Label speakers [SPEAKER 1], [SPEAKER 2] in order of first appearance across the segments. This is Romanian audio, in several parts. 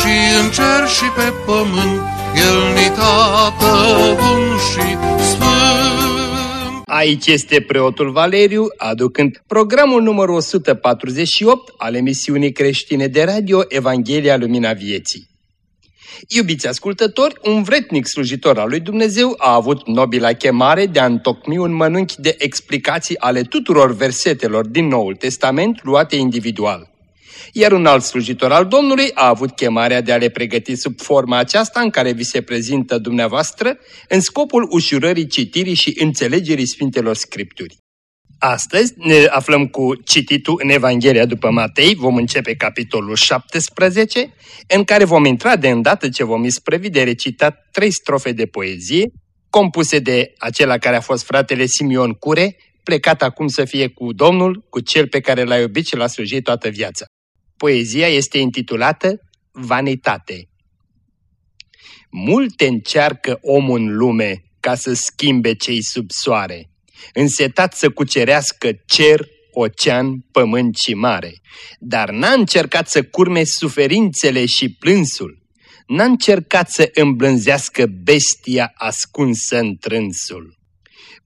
[SPEAKER 1] și în cer și pe pământ, El ni tată bun și sfânt.
[SPEAKER 2] Aici este preotul Valeriu, aducând programul numărul 148 al emisiunii creștine de radio Evanghelia Lumina Vieții. Iubiți ascultători, un vretnic slujitor al lui Dumnezeu a avut nobila chemare de a întocmi un mănânchi de explicații ale tuturor versetelor din Noul Testament luate individual. Iar un alt slujitor al Domnului a avut chemarea de a le pregăti sub forma aceasta în care vi se prezintă dumneavoastră, în scopul ușurării citirii și înțelegerii Sfintelor Scripturi. Astăzi ne aflăm cu cititul în Evanghelia după Matei, vom începe capitolul 17, în care vom intra de îndată ce vom isprăvi de recitat trei strofe de poezie, compuse de acela care a fost fratele Simion Cure, plecat acum să fie cu Domnul, cu cel pe care l-a iubit și l-a slujit toată viața. Poezia este intitulată Vanitate. Multe încearcă omul în lume ca să schimbe cei sub soare, însetat să cucerească cer, ocean, pământ și mare, dar n-a încercat să curme suferințele și plânsul, n-a încercat să îmblânzească bestia ascunsă în trânsul.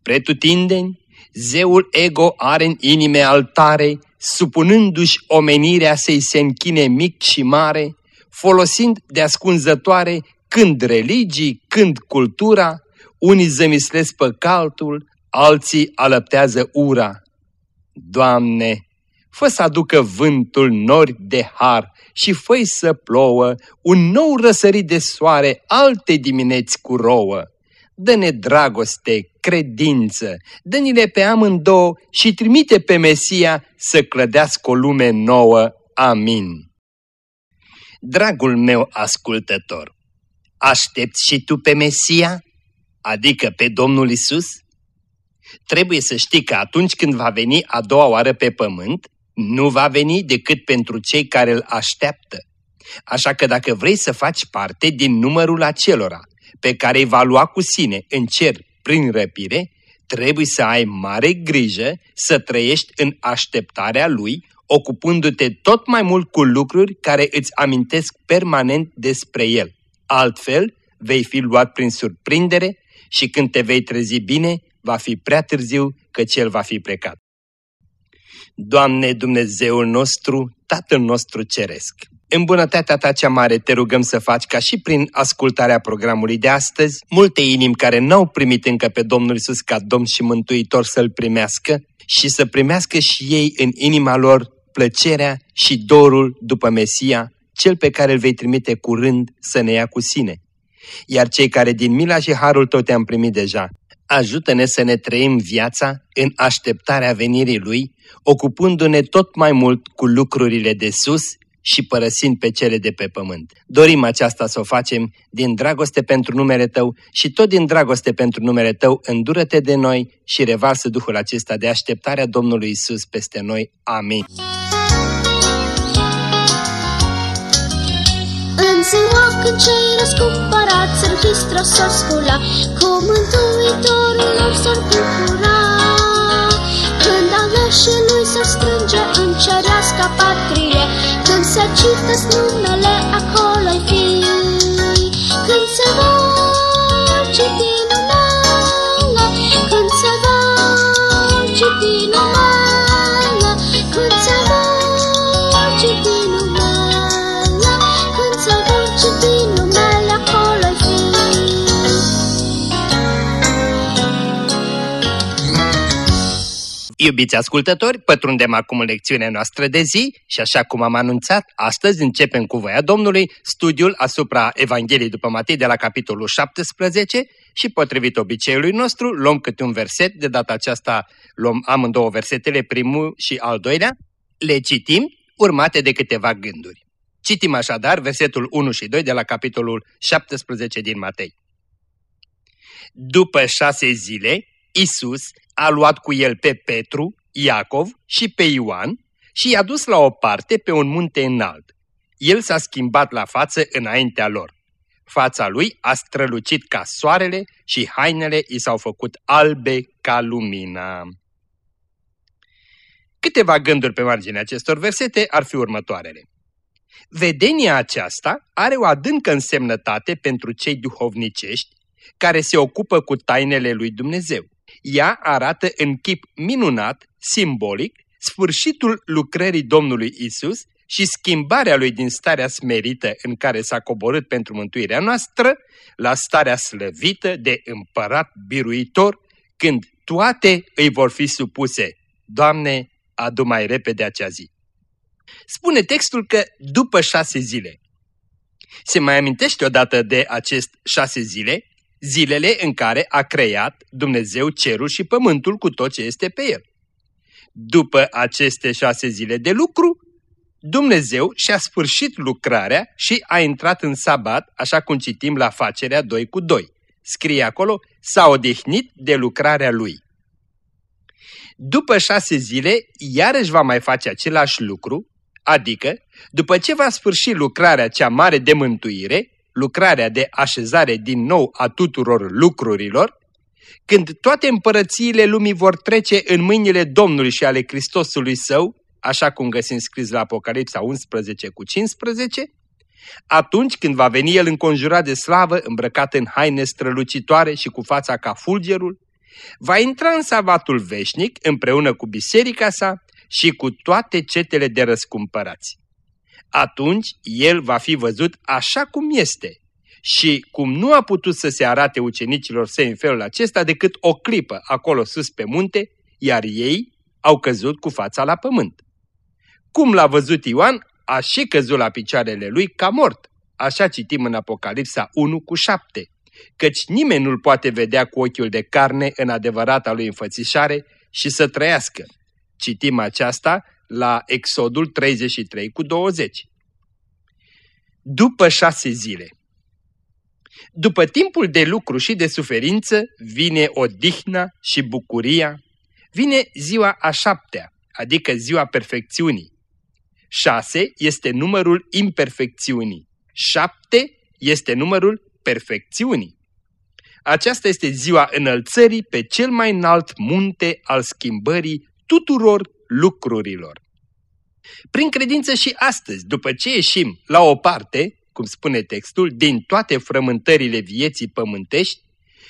[SPEAKER 2] Pretutindeni, zeul ego are în inime altare, supunându-și omenirea să-i se închine mic și mare, folosind de ascunzătoare când religii, când cultura, unii zămislesc păcatul, alții alăptează ura. Doamne, fă să aducă vântul nori de har și fă să plouă un nou răsărit de soare alte dimineți cu rouă. Dă-ne dragoste, credință, dă-ni-le pe amândouă și trimite pe Mesia să clădească o lume nouă. Amin. Dragul meu ascultător, aștepți și tu pe Mesia, adică pe Domnul Isus? Trebuie să știi că atunci când va veni a doua oară pe pământ, nu va veni decât pentru cei care îl așteaptă. Așa că dacă vrei să faci parte din numărul acelora pe care îi va lua cu sine în cer prin răpire, trebuie să ai mare grijă să trăiești în așteptarea lui, ocupându-te tot mai mult cu lucruri care îți amintesc permanent despre el. Altfel, vei fi luat prin surprindere și când te vei trezi bine, va fi prea târziu că cel va fi plecat. Doamne Dumnezeul nostru, Tatăl nostru Ceresc, în bunătatea ta cea mare te rugăm să faci ca și prin ascultarea programului de astăzi, multe inimi care n-au primit încă pe Domnul Isus ca Domn și Mântuitor să-L primească și să primească și ei în inima lor plăcerea și dorul după Mesia, cel pe care îl vei trimite curând să ne ia cu sine. Iar cei care din mila și harul tău te-am primit deja, ajută-ne să ne trăim viața în așteptarea venirii Lui, ocupându-ne tot mai mult cu lucrurile de sus și părăsind pe cele de pe pământ. Dorim aceasta să o facem din dragoste pentru numele Tău și tot din dragoste pentru numele Tău îndură-te de noi și revarsă Duhul acesta de așteptare a Domnului Isus peste noi. Amin.
[SPEAKER 3] În ziua când cei răscumpărați în Hristos s-ar scula, cu Mântuitorul lor s-ar bucura. Când aleșii lui s-ar strânge în cerească patrie, când se ciftă numele acolo-i fi. Când se vor citi
[SPEAKER 2] Iubiți ascultători, pătrundem acum în lecțiunea noastră de zi și așa cum am anunțat, astăzi începem cu voia Domnului studiul asupra Evangheliei după Matei de la capitolul 17 și potrivit obiceiului nostru luăm câte un verset, de data aceasta luăm amândouă versetele, primul și al doilea, le citim urmate de câteva gânduri. Citim așadar versetul 1 și 2 de la capitolul 17 din Matei. După șase zile, Isus a luat cu el pe Petru, Iacov și pe Ioan și i-a dus la o parte pe un munte înalt. El s-a schimbat la față înaintea lor. Fața lui a strălucit ca soarele și hainele i s-au făcut albe ca lumina. Câteva gânduri pe marginea acestor versete ar fi următoarele. Vedenia aceasta are o adâncă însemnătate pentru cei duhovnicești care se ocupă cu tainele lui Dumnezeu. Ea arată în chip minunat, simbolic, sfârșitul lucrării Domnului Isus și schimbarea lui din starea smerită în care s-a coborât pentru mântuirea noastră la starea slăvită de împărat biruitor, când toate îi vor fi supuse. Doamne, adu mai repede acea zi. Spune textul că după șase zile. Se mai amintește odată de acest șase zile, zilele în care a creat Dumnezeu cerul și pământul cu tot ce este pe el. După aceste șase zile de lucru, Dumnezeu și-a sfârșit lucrarea și a intrat în sabat, așa cum citim la facerea 2 cu 2. Scrie acolo, s-a odihnit de lucrarea lui. După șase zile, iarăși va mai face același lucru, adică, după ce va sfârși lucrarea cea mare de mântuire, lucrarea de așezare din nou a tuturor lucrurilor, când toate împărățiile lumii vor trece în mâinile Domnului și ale Hristosului Său, așa cum găsim scris la Apocalipsa 11 cu 15, atunci când va veni El înconjurat de slavă, îmbrăcat în haine strălucitoare și cu fața ca fulgerul, va intra în sabatul veșnic împreună cu biserica sa și cu toate cetele de răscumpărați. Atunci El va fi văzut așa cum este și cum nu a putut să se arate ucenicilor săi în felul acesta decât o clipă acolo sus pe munte, iar ei au căzut cu fața la pământ. Cum l-a văzut Ioan, a și căzut la picioarele lui ca mort. Așa citim în Apocalipsa 1 cu 7. Căci nimeni nu-l poate vedea cu ochiul de carne în adevărata lui înfățișare și să trăiască. Citim aceasta la Exodul 33 cu 20. După șase zile. După timpul de lucru și de suferință vine odihna și bucuria, vine ziua a șaptea, adică ziua perfecțiunii. 6 este numărul imperfecțiunii. 7 este numărul perfecțiunii. Aceasta este ziua înălțării pe cel mai înalt munte al schimbării tuturor lucrurilor. Prin credință și astăzi, după ce ieșim la o parte, cum spune textul, din toate frământările vieții pământești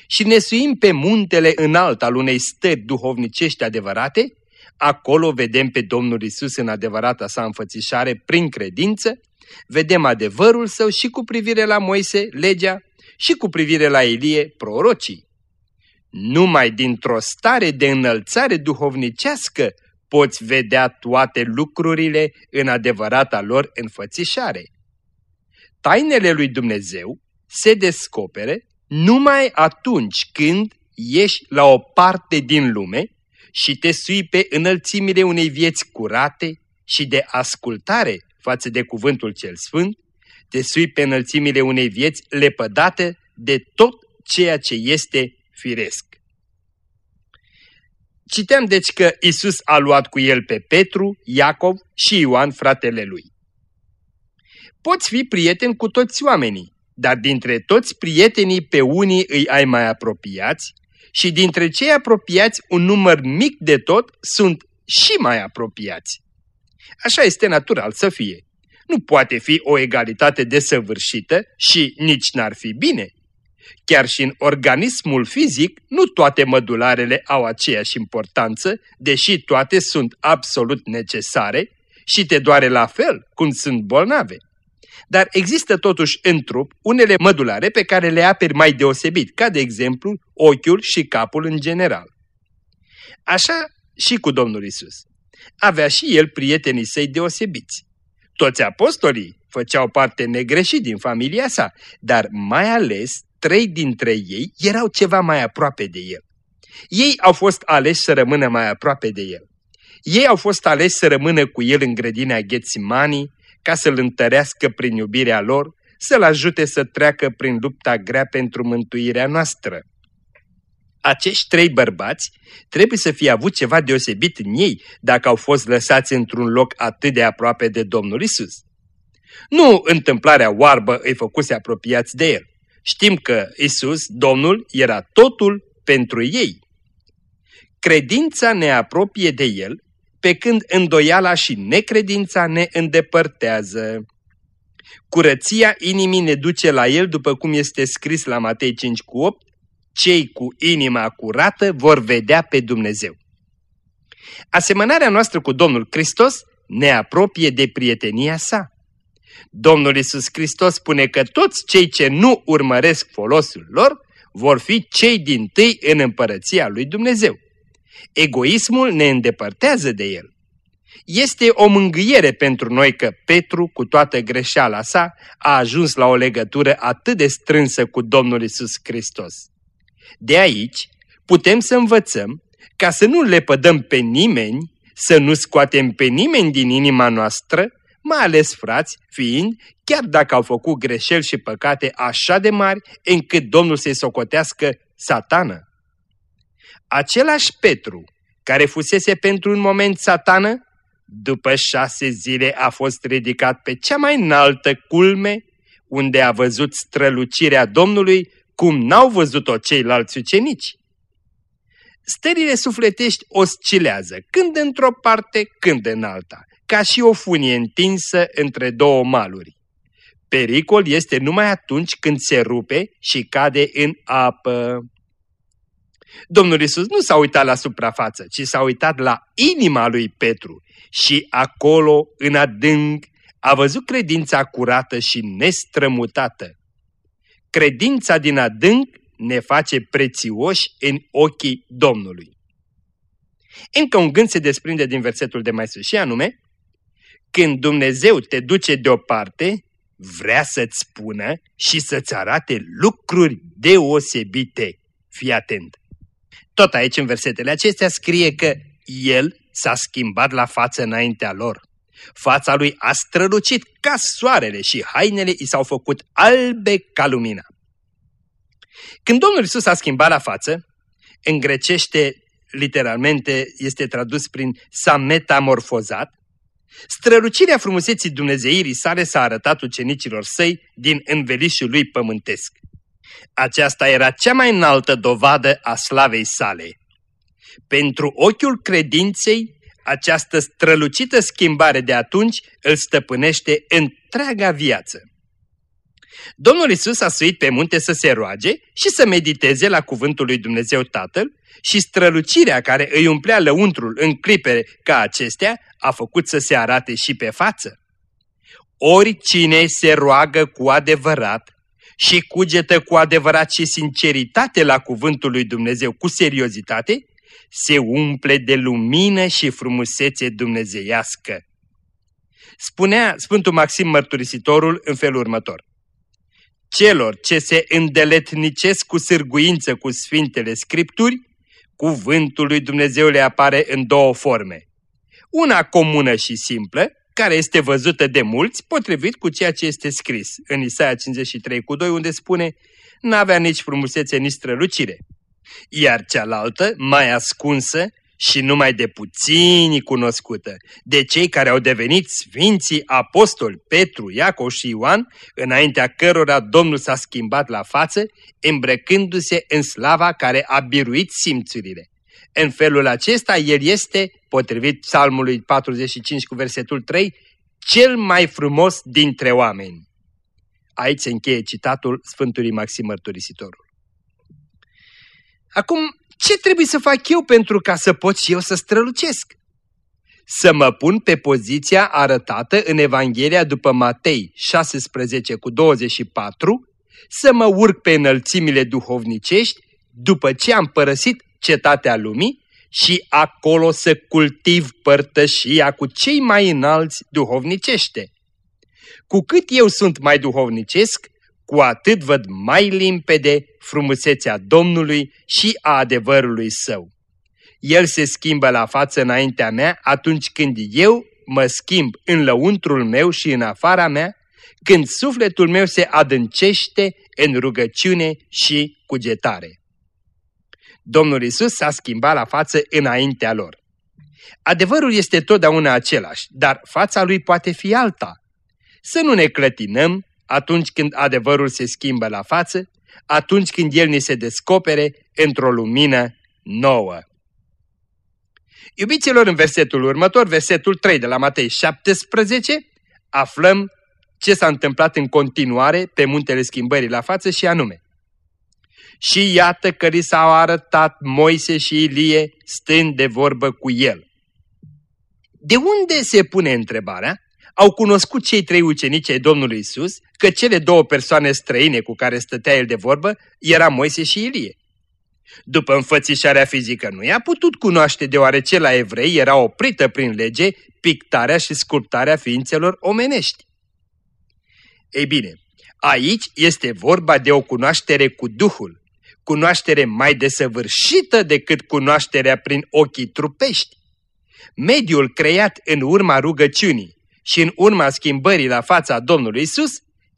[SPEAKER 2] și ne suim pe muntele înalt al unei stări duhovnicești adevărate, Acolo vedem pe Domnul Isus în adevărata sa înfățișare prin credință, vedem adevărul său și cu privire la Moise, legea, și cu privire la Elie, prorocii. Numai dintr-o stare de înălțare duhovnicească poți vedea toate lucrurile în adevărata lor înfățișare. Tainele lui Dumnezeu se descopere numai atunci când ieși la o parte din lume și te sui pe înălțimile unei vieți curate și de ascultare față de cuvântul cel sfânt, te sui pe înălțimile unei vieți lepădate de tot ceea ce este firesc. Citeam deci că Isus a luat cu el pe Petru, Iacov și Ioan, fratele lui. Poți fi prieten cu toți oamenii, dar dintre toți prietenii pe unii îi ai mai apropiați și dintre cei apropiați un număr mic de tot sunt și mai apropiați. Așa este natural să fie. Nu poate fi o egalitate desăvârșită și nici n-ar fi bine. Chiar și în organismul fizic, nu toate mădularele au aceeași importanță, deși toate sunt absolut necesare și te doare la fel cum sunt bolnave. Dar există totuși în trup unele mădulare pe care le aperi mai deosebit, ca de exemplu ochiul și capul în general. Așa și cu Domnul Isus. Avea și el prietenii săi deosebiți. Toți apostolii făceau parte negreșit din familia sa, dar mai ales trei dintre ei erau ceva mai aproape de el. Ei au fost aleși să rămână mai aproape de el. Ei au fost aleși să rămână cu el în grădina Ghețimanii, ca să-l întărească prin iubirea lor, să-l ajute să treacă prin lupta grea pentru mântuirea noastră. Acești trei bărbați trebuie să fie avut ceva deosebit în ei dacă au fost lăsați într-un loc atât de aproape de Domnul Isus. Nu întâmplarea oarbă îi făcuse apropiați de el. Știm că Isus, Domnul, era totul pentru ei. Credința ne apropie de el, pe când îndoiala și necredința ne îndepărtează. Curăția inimii ne duce la el, după cum este scris la Matei 5 cu 8, cei cu inima curată vor vedea pe Dumnezeu. Asemănarea noastră cu Domnul Hristos ne apropie de prietenia sa. Domnul Isus Hristos spune că toți cei ce nu urmăresc folosul lor vor fi cei din tâi în împărăția lui Dumnezeu. Egoismul ne îndepărtează de el. Este o mângâiere pentru noi că Petru, cu toată greșeala sa, a ajuns la o legătură atât de strânsă cu Domnul Isus Hristos. De aici putem să învățăm ca să nu le pădăm pe nimeni, să nu scoatem pe nimeni din inima noastră, mai ales frați, fiind, chiar dacă au făcut greșeli și păcate așa de mari, încât Domnul să-i socotească satană. Același Petru, care fusese pentru un moment satană, după șase zile a fost ridicat pe cea mai înaltă culme, unde a văzut strălucirea Domnului cum n-au văzut-o ceilalți ucenici. Stările sufletești oscilează, când într-o parte, când în alta, ca și o funie întinsă între două maluri. Pericol este numai atunci când se rupe și cade în apă. Domnul Isus nu s-a uitat la suprafață, ci s-a uitat la inima lui Petru și acolo, în adânc, a văzut credința curată și nestrămutată. Credința din adânc ne face prețioși în ochii Domnului. Încă un gând se desprinde din versetul de mai sus și anume, când Dumnezeu te duce deoparte, vrea să-ți spună și să-ți arate lucruri deosebite. Fii atent! Tot aici, în versetele acestea, scrie că El s-a schimbat la față înaintea lor. Fața lui a strălucit ca soarele și hainele i s-au făcut albe ca lumina. Când Domnul Isus a schimbat la față, în grecește literalmente este tradus prin s-a metamorfozat, strălucirea frumuseții Dumnezeirii sale s-a arătat ucenicilor săi din învelișul lui pământesc. Aceasta era cea mai înaltă dovadă a slavei sale. Pentru ochiul credinței, această strălucită schimbare de atunci îl stăpânește întreaga viață. Domnul Isus a suit pe munte să se roage și să mediteze la cuvântul lui Dumnezeu Tatăl și strălucirea care îi umplea lăuntrul în clipe ca acestea a făcut să se arate și pe față. Oricine se roagă cu adevărat și cugetă cu adevărat și sinceritate la cuvântul lui Dumnezeu cu seriozitate, se umple de lumină și frumusețe dumnezeiască. Spunea Sfântul Maxim Mărturisitorul în felul următor. Celor ce se îndeletnicesc cu sârguință cu Sfintele Scripturi, cuvântul lui Dumnezeu le apare în două forme. Una comună și simplă, care este văzută de mulți, potrivit cu ceea ce este scris în Isaia 53 cu 2, unde spune N-avea nici frumusețe, nici strălucire. Iar cealaltă, mai ascunsă și numai de puțini cunoscută, de cei care au devenit sfinții apostoli Petru, Iacov și Ioan, înaintea cărora Domnul s-a schimbat la față, îmbrăcându-se în slava care a biruit simțurile. În felul acesta, el este, potrivit psalmului 45 cu versetul 3, cel mai frumos dintre oameni. Aici se încheie citatul Sfântului Maxim Mărturisitorul. Acum, ce trebuie să fac eu pentru ca să pot și eu să strălucesc? Să mă pun pe poziția arătată în Evanghelia după Matei 16 cu 24, să mă urc pe înălțimile duhovnicești după ce am părăsit cetatea lumii și acolo să cultiv părtășia cu cei mai înalți duhovnicește. Cu cât eu sunt mai duhovnicesc, cu atât văd mai limpede frumusețea Domnului și a adevărului său. El se schimbă la față înaintea mea atunci când eu mă schimb în lăuntrul meu și în afara mea, când sufletul meu se adâncește în rugăciune și cugetare. Domnul Isus s-a schimbat la față înaintea lor. Adevărul este totdeauna același, dar fața lui poate fi alta. Să nu ne clătinăm atunci când adevărul se schimbă la față, atunci când el ni se descopere într-o lumină nouă. Iubiților, în versetul următor, versetul 3 de la Matei 17, aflăm ce s-a întâmplat în continuare pe muntele schimbării la față și anume. Și iată că li s-au arătat Moise și Ilie stând de vorbă cu el. De unde se pune întrebarea? Au cunoscut cei trei ucenici ai Domnului Isus că cele două persoane străine cu care stătea el de vorbă era Moise și Ilie. După înfățișarea fizică nu i-a putut cunoaște deoarece la evrei era oprită prin lege pictarea și sculptarea ființelor omenești. Ei bine, aici este vorba de o cunoaștere cu Duhul, cunoaștere mai desăvârșită decât cunoașterea prin ochii trupești. Mediul creat în urma rugăciunii și în urma schimbării la fața Domnului Isus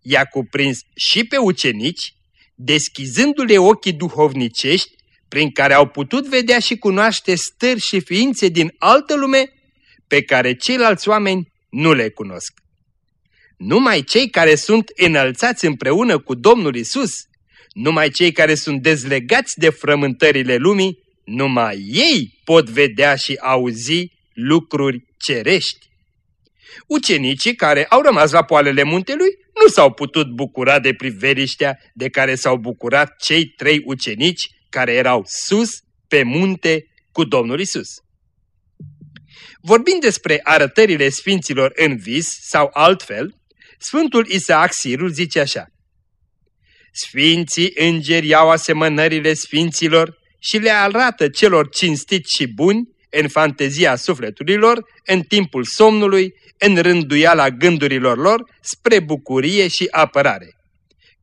[SPEAKER 2] i-a cuprins și pe ucenici, deschizându-le ochii duhovnicești prin care au putut vedea și cunoaște stări și ființe din altă lume pe care ceilalți oameni nu le cunosc. Numai cei care sunt înălțați împreună cu Domnul Isus, numai cei care sunt dezlegați de frământările lumii, numai ei pot vedea și auzi lucruri cerești. Ucenicii care au rămas la poalele muntelui nu s-au putut bucura de priveliștea de care s-au bucurat cei trei ucenici care erau sus pe munte cu Domnul Isus. Vorbind despre arătările sfinților în vis sau altfel, Sfântul Isaac Sirul zice așa. Sfinții îngeri iau asemănările sfinților și le arată celor cinstiți și buni în fantezia sufletului lor, în timpul somnului, în rânduiala gândurilor lor, spre bucurie și apărare.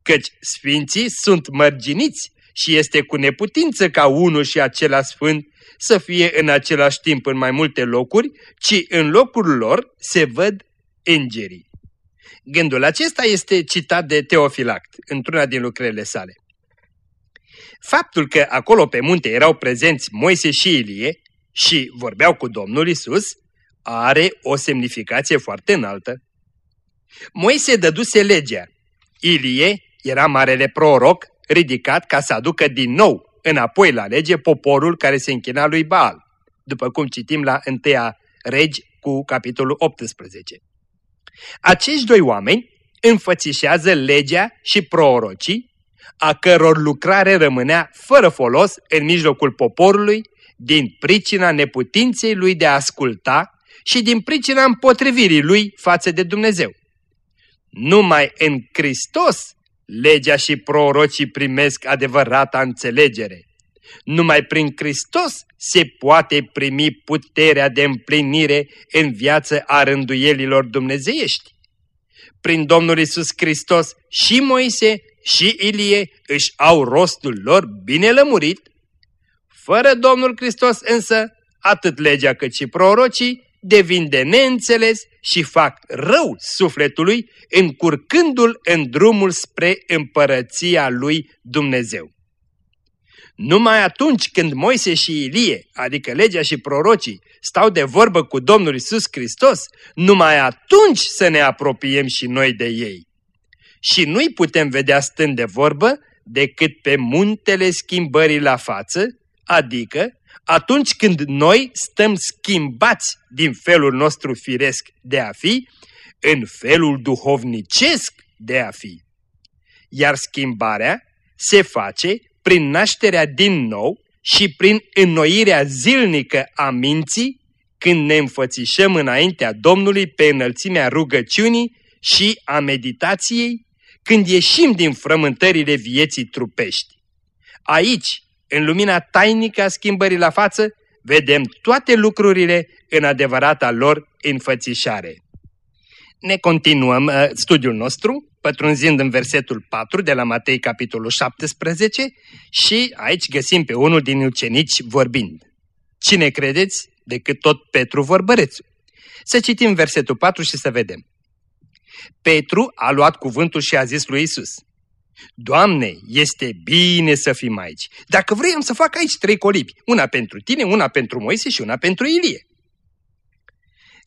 [SPEAKER 2] Căci sfinții sunt mărginiți și este cu neputință ca unul și același sfânt să fie în același timp în mai multe locuri, ci în locul lor se văd îngerii. Gândul acesta este citat de Teofilact într-una din lucrările sale. Faptul că acolo pe munte erau prezenți Moise și Ilie și vorbeau cu Domnul Isus are o semnificație foarte înaltă. Moise dăduse legea, Ilie era marele proroc ridicat ca să aducă din nou înapoi la lege poporul care se închina lui Baal, după cum citim la 1 Regi cu capitolul 18. Acești doi oameni înfățișează legea și prorocii, a căror lucrare rămânea fără folos în mijlocul poporului din pricina neputinței lui de a asculta și din pricina împotrivirii lui față de Dumnezeu. Numai în Hristos legea și prorocii primesc adevărata înțelegere. Numai prin Hristos se poate primi puterea de împlinire în viață a rânduielilor dumnezeiești. Prin Domnul Isus Hristos și Moise și Ilie își au rostul lor bine lămurit. Fără Domnul Hristos însă, atât legea cât și prorocii devin de neînțeles și fac rău sufletului, încurcându-l în drumul spre împărăția lui Dumnezeu. Numai atunci când Moise și Ilie, adică legea și prorocii, stau de vorbă cu Domnul Isus Hristos, numai atunci să ne apropiem și noi de ei. Și nu-i putem vedea stând de vorbă decât pe muntele schimbării la față, adică atunci când noi stăm schimbați din felul nostru firesc de a fi în felul duhovnicesc de a fi. Iar schimbarea se face prin nașterea din nou și prin înnoirea zilnică a minții când ne înfățișăm înaintea Domnului pe înălțimea rugăciunii și a meditației, când ieșim din frământările vieții trupești. Aici, în lumina tainică a schimbării la față, vedem toate lucrurile în adevărata lor înfățișare. Ne continuăm uh, studiul nostru, pătrunzind în versetul 4 de la Matei, capitolul 17, și aici găsim pe unul din ucenici vorbind. Cine credeți decât tot Petru Vorbărețu? Să citim versetul 4 și să vedem. Petru a luat cuvântul și a zis lui Isus: Doamne, este bine să fim aici. Dacă vrei, am să fac aici trei colibi, una pentru tine, una pentru Moise și una pentru Ilie.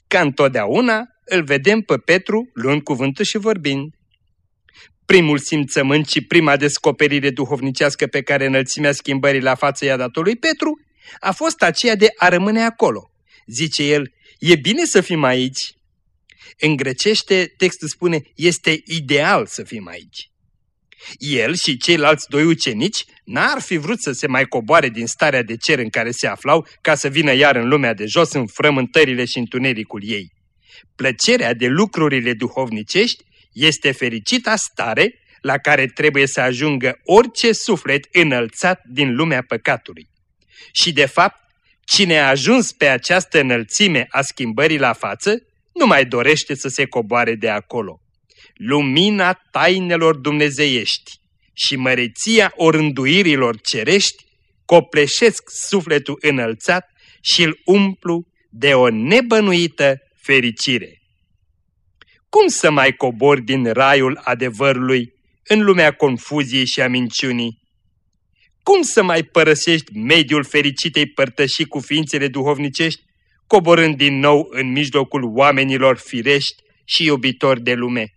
[SPEAKER 2] Ca întotdeauna, îl vedem pe Petru luând cuvântul și vorbind. Primul simțământ și prima descoperire duhovnicească pe care înălțimea schimbării la față i-a dat lui Petru a fost aceea de a rămâne acolo. Zice el, e bine să fim aici. În grecește, textul spune, este ideal să fim aici. El și ceilalți doi ucenici n-ar fi vrut să se mai coboare din starea de cer în care se aflau ca să vină iar în lumea de jos în frământările și întunericul ei. Plăcerea de lucrurile duhovnicești este fericita stare la care trebuie să ajungă orice suflet înălțat din lumea păcatului. Și de fapt, cine a ajuns pe această înălțime a schimbării la față, nu mai dorește să se coboare de acolo lumina tainelor dumnezeiești și măreția orânduirilor cerești copleșesc sufletul înălțat și îl umplu de o nebănuită fericire. Cum să mai cobori din raiul adevărului în lumea confuziei și a minciunii? Cum să mai părăsești mediul fericitei părtășii cu ființele duhovnicești, coborând din nou în mijlocul oamenilor firești și iubitori de lume?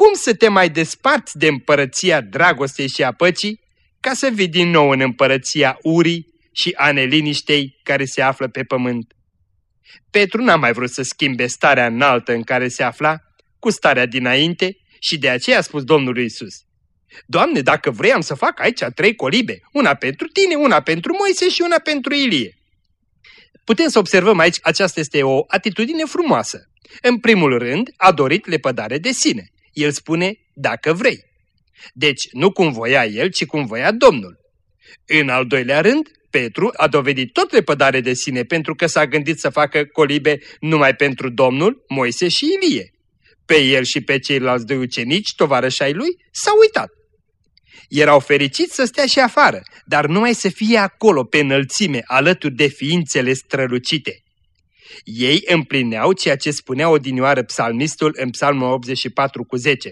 [SPEAKER 2] Cum să te mai desparți de împărăția dragostei și a păcii, ca să vii din nou în împărăția urii și a neliniștei care se află pe pământ? Petru n-a mai vrut să schimbe starea înaltă în care se afla cu starea dinainte și de aceea a spus Domnului Isus: Doamne, dacă vrei am să fac aici trei colibe, una pentru tine, una pentru Moise și una pentru Ilie. Putem să observăm aici, aceasta este o atitudine frumoasă. În primul rând, a dorit lepădare de sine. El spune, dacă vrei. Deci nu cum voia el, ci cum voia Domnul. În al doilea rând, Petru a dovedit tot lepădare de sine pentru că s-a gândit să facă colibe numai pentru Domnul, Moise și Ilie. Pe el și pe ceilalți doi ucenici, tovarășai lui, s-au uitat. Erau fericiți să stea și afară, dar numai să fie acolo, pe înălțime, alături de ființele strălucite. Ei împlineau ceea ce spunea odinioară psalmistul în psalmul 84 cu 10.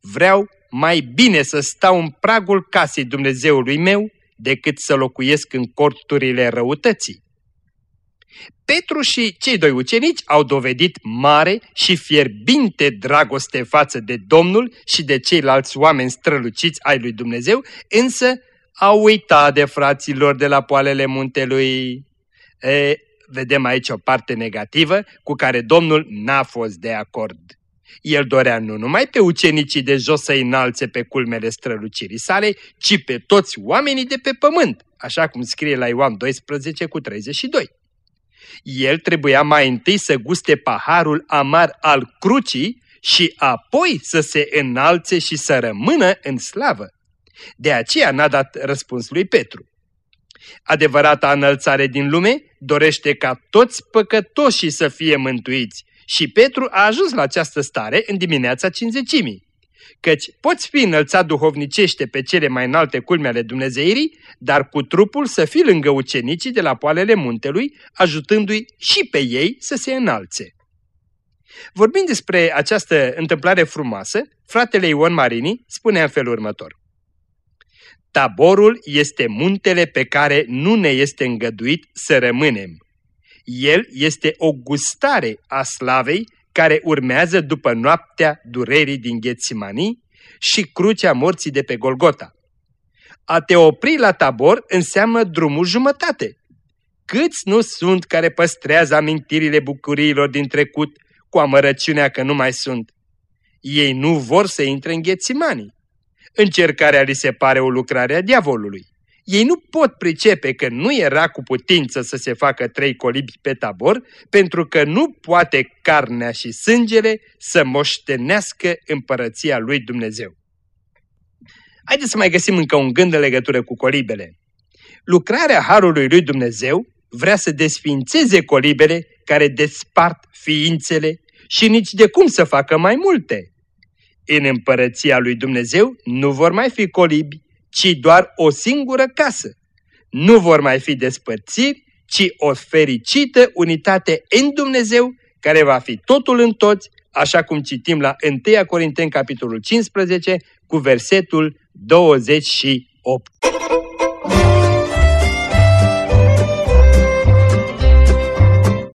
[SPEAKER 2] Vreau mai bine să stau în pragul casei Dumnezeului meu decât să locuiesc în corturile răutății. Petru și cei doi ucenici au dovedit mare și fierbinte dragoste față de Domnul și de ceilalți oameni străluciți ai lui Dumnezeu, însă au uitat de fraților de la poalele muntelui. E, vedem aici o parte negativă cu care Domnul n-a fost de acord. El dorea nu numai pe ucenicii de jos să înalțe pe culmele strălucirii sale, ci pe toți oamenii de pe pământ, așa cum scrie la Ioan 12 cu 32. El trebuia mai întâi să guste paharul amar al crucii și apoi să se înalțe și să rămână în slavă. De aceea n-a dat răspuns lui Petru. Adevărata înălțare din lume dorește ca toți păcătoșii să fie mântuiți și Petru a ajuns la această stare în dimineața cinzecimii. Căci poți fi înălțat duhovnicește pe cele mai înalte culme ale Dumnezeirii, dar cu trupul să fii lângă ucenicii de la poalele muntelui, ajutându-i și pe ei să se înalțe. Vorbind despre această întâmplare frumoasă, fratele Ion Marini spune în felul următor. Taborul este muntele pe care nu ne este îngăduit să rămânem. El este o gustare a slavei care urmează după noaptea durerii din Ghețimanii și crucea morții de pe Golgota. A te opri la tabor înseamnă drumul jumătate. Câți nu sunt care păstrează amintirile bucuriilor din trecut cu amărăciunea că nu mai sunt? Ei nu vor să intre în Ghețimanii. Încercarea li se pare o lucrare a diavolului. Ei nu pot pricepe că nu era cu putință să se facă trei colibi pe tabor, pentru că nu poate carnea și sângele să moștenească împărăția lui Dumnezeu. Haideți să mai găsim încă un gând în legătură cu colibele. Lucrarea Harului lui Dumnezeu vrea să desfințeze colibele care despart ființele și nici de cum să facă mai multe. În împărăția lui Dumnezeu nu vor mai fi colibi, ci doar o singură casă. Nu vor mai fi despărțiri,
[SPEAKER 4] ci o fericită unitate în Dumnezeu, care va fi totul în toți, așa cum citim la 1 Corinteni, capitolul 15, cu versetul 28.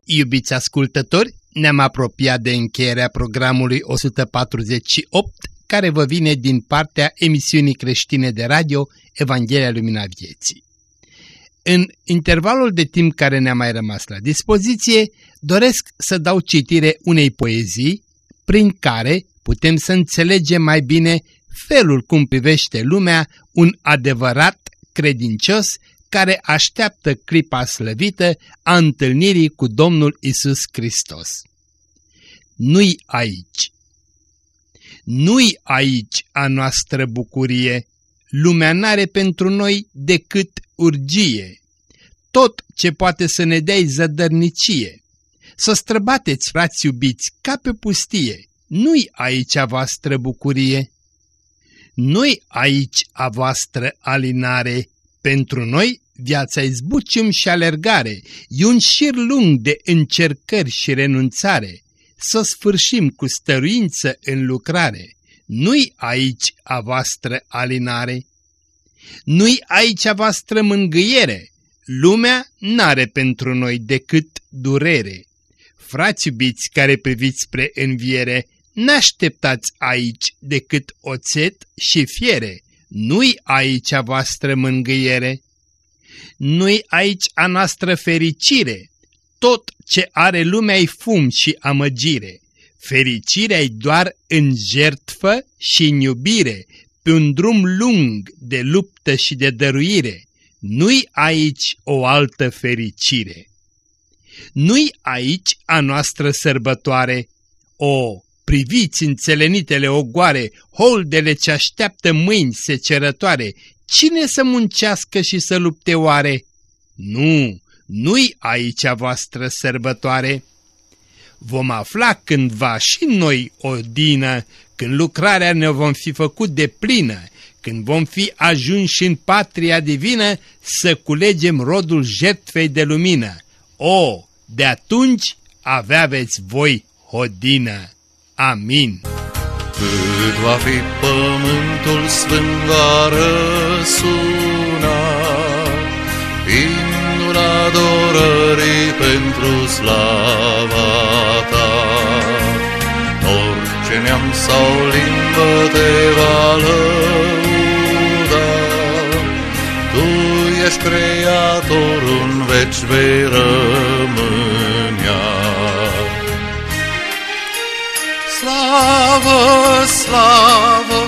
[SPEAKER 2] Iubiți ascultători, ne-am apropiat de încheierea programului 148, care vă vine din partea emisiunii creștine de radio Evanghelia Lumina Vieții. În intervalul de timp care ne-a mai rămas la dispoziție, doresc să dau citire unei poezii prin care putem să înțelegem mai bine felul cum privește lumea un adevărat credincios care așteaptă clipa slăvită a întâlnirii cu Domnul Isus Hristos. Nu-i aici. Nu-i aici a noastră bucurie, lumea n-are pentru noi decât urgie. Tot ce poate să ne dea zădărnicie. Să străbateți, frați iubiți, ca pe pustie, nu-i aici a voastră bucurie. Nu-i aici a voastră alinare, pentru noi viața e zbucium și alergare, e un șir lung de încercări și renunțare, să sfârșim cu stăruință în lucrare. Nu-i aici a voastră alinare. Nu-i aici a voastră mângâiere. Lumea n-are pentru noi decât durere. Frați iubiți care priviți spre înviere, n-așteptați aici decât oțet și fiere. Nu-i aici a voastră mângâiere. Nu-i aici a noastră fericire. Tot ce are lumea-i fum și amăgire. Fericirea-i doar în jertfă și în iubire, pe un drum lung de luptă și de dăruire. Nu-i aici o altă fericire. Nu-i aici a noastră sărbătoare. O, priviți înțelenitele ogoare, holdele ce așteaptă mâini secerătoare, cine să muncească și să lupte oare? Nu, nu-i aici a voastră sărbătoare. Vom afla cândva și noi odină, când lucrarea ne vom fi făcut de plină, când vom fi ajunși în patria divină să culegem rodul jertfei de lumină. O, de atunci avea veți voi hodină. Amin.
[SPEAKER 1] Cât va fi pământul sfânt va răsuna, Imnul adorării pentru slava ta. Orice neam sau limbă te va lăuda, Tu ești creatorul în veci vei rămânea. Slavă, slavă,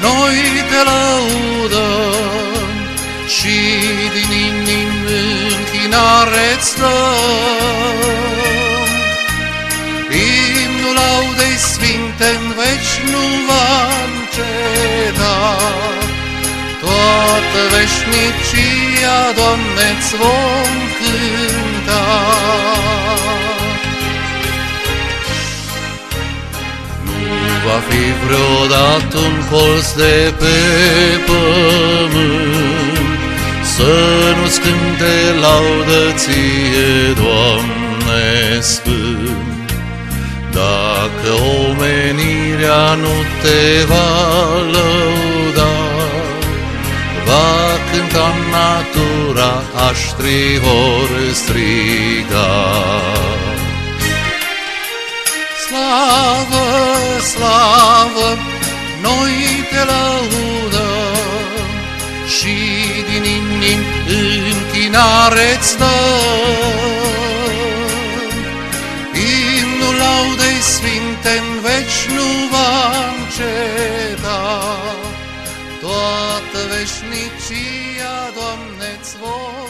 [SPEAKER 1] noi te laudăm și din inim închinare-ți dăm. Imnul laudei sfinte în veci nu va înceta, toată veșnicia, Doamne-ți vom cânta. Va fi vreodată un colț de pe pământ, Să nu-ți cânte laudă ție, Doamne Sfânt. Dacă omenirea nu te va lăuda, Va cânta natura, aștri vor striga. Slavă, slavă, noi te laudăm și din inim închinare-ți dăm. Imnul laudei sfinte în veci nu va înceta, toată veșnicia, Doamne-ți vom